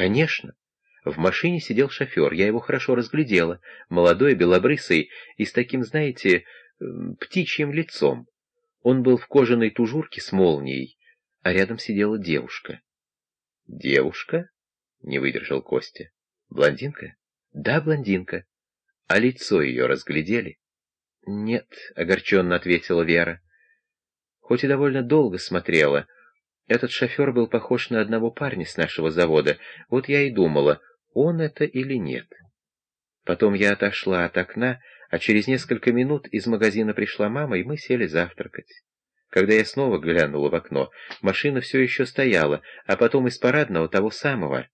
Конечно. В машине сидел шофер, я его хорошо разглядела, молодой, белобрысый и с таким, знаете, птичьим лицом. Он был в кожаной тужурке с молнией, а рядом сидела девушка. «Девушка?» — не выдержал Костя. «Блондинка?» «Да, блондинка. А лицо ее разглядели?» «Нет», — огорченно ответила Вера. «Хоть и довольно долго смотрела. Этот шофер был похож на одного парня с нашего завода. Вот я и думала, он это или нет. Потом я отошла от окна, а через несколько минут из магазина пришла мама, и мы сели завтракать. Когда я снова глянула в окно, машина все еще стояла, а потом из парадного того самого,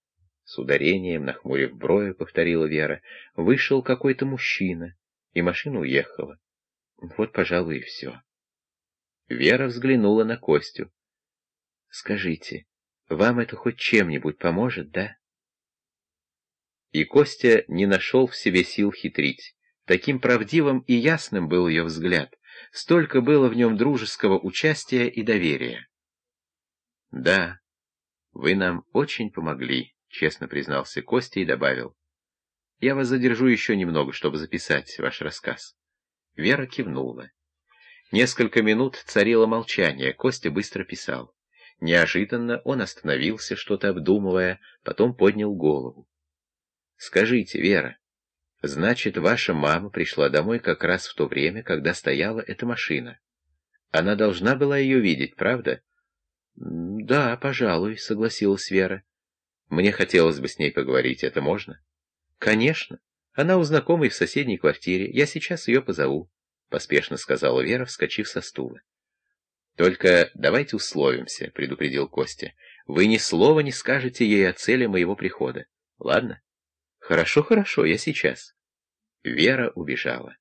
с ударением, нахмурив брови, повторила Вера, вышел какой-то мужчина, и машина уехала. Вот, пожалуй, и все. Вера взглянула на Костю. «Скажите, вам это хоть чем-нибудь поможет, да?» И Костя не нашел в себе сил хитрить. Таким правдивым и ясным был ее взгляд, столько было в нем дружеского участия и доверия. «Да, вы нам очень помогли», — честно признался Костя и добавил. «Я вас задержу еще немного, чтобы записать ваш рассказ». Вера кивнула. Несколько минут царило молчание, Костя быстро писал. Неожиданно он остановился, что-то обдумывая, потом поднял голову. «Скажите, Вера, значит, ваша мама пришла домой как раз в то время, когда стояла эта машина. Она должна была ее видеть, правда?» «Да, пожалуй», — согласилась Вера. «Мне хотелось бы с ней поговорить, это можно?» «Конечно. Она у знакомой в соседней квартире. Я сейчас ее позову», — поспешно сказала Вера, вскочив со стула. «Только давайте условимся», — предупредил Костя. «Вы ни слова не скажете ей о цели моего прихода. Ладно?» «Хорошо, хорошо, я сейчас». Вера убежала.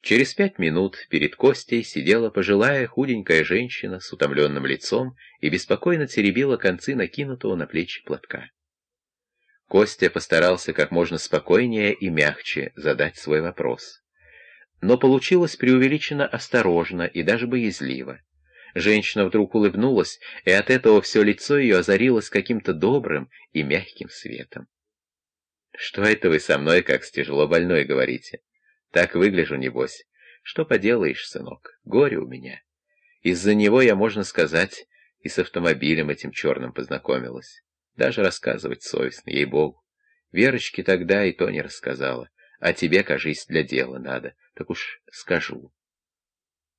Через пять минут перед Костей сидела пожилая худенькая женщина с утомленным лицом и беспокойно теребила концы накинутого на плечи платка. Костя постарался как можно спокойнее и мягче задать свой вопрос. Но получилось преувеличенно осторожно и даже боязливо. Женщина вдруг улыбнулась, и от этого все лицо ее озарилось каким-то добрым и мягким светом. «Что это вы со мной, как с тяжело больной, говорите? Так выгляжу, небось. Что поделаешь, сынок, горе у меня. Из-за него я, можно сказать, и с автомобилем этим черным познакомилась. Даже рассказывать совестно, ей-богу. Верочке тогда и то не рассказала. А тебе, кажись, для дела надо. Так уж скажу».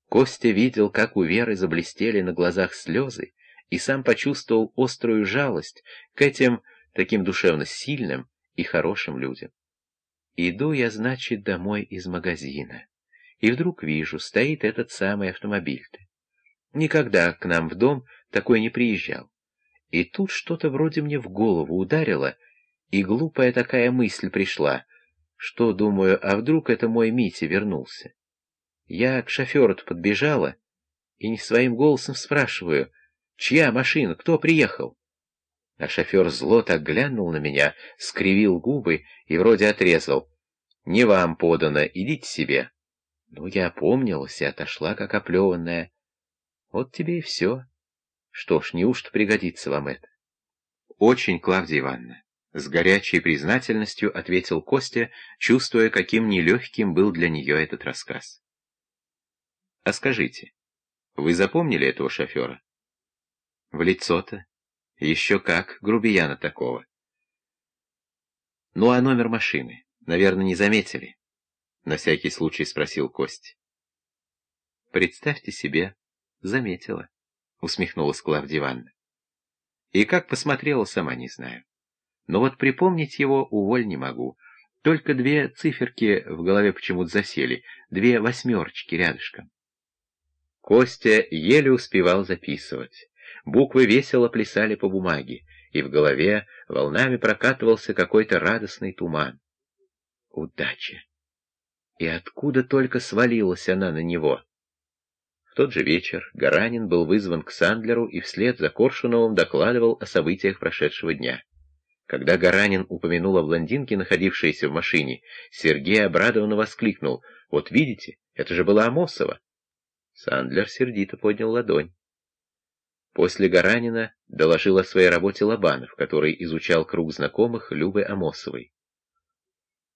Костя видел, как у Веры заблестели на глазах слезы, и сам почувствовал острую жалость к этим таким душевно сильным, и хорошим людям. Иду я, значит, домой из магазина, и вдруг вижу, стоит этот самый автомобиль-то. Никогда к нам в дом такой не приезжал. И тут что-то вроде мне в голову ударило, и глупая такая мысль пришла, что, думаю, а вдруг это мой Митя вернулся. Я к шоферу подбежала и не своим голосом спрашиваю, чья машина, кто приехал? А шофер зло так глянул на меня, скривил губы и вроде отрезал. «Не вам подано, идите себе». Ну, я опомнилась и отошла, как оплеванная. Вот тебе и все. Что ж, неужто пригодится вам это? Очень, Клавдия Ивановна. С горячей признательностью ответил Костя, чувствуя, каким нелегким был для нее этот рассказ. А скажите, вы запомнили этого шофера? В лицо-то еще как, грубияна такого. Ну а номер машины, наверное, не заметили? На всякий случай спросил Кость. Представьте себе, заметила, усмехнулась Клавдия Ивановна. И как посмотрела, сама не знаю. Но вот припомнить его уволь не могу. Только две циферки в голове почему-то засели, две восьмерочки рядышком. Костя еле успевал записывать. Буквы весело плясали по бумаге, и в голове волнами прокатывался какой-то радостный туман. Удача! И откуда только свалилась она на него? В тот же вечер Гаранин был вызван к Сандлеру и вслед за Коршуновым докладывал о событиях прошедшего дня. Когда Гаранин упомянул о блондинке, находившейся в машине, Сергей обрадованно воскликнул «Вот видите, это же была Амосова!» Сандлер сердито поднял ладонь. После Гаранина доложил о своей работе Лобанов, который изучал круг знакомых Любы Амосовой.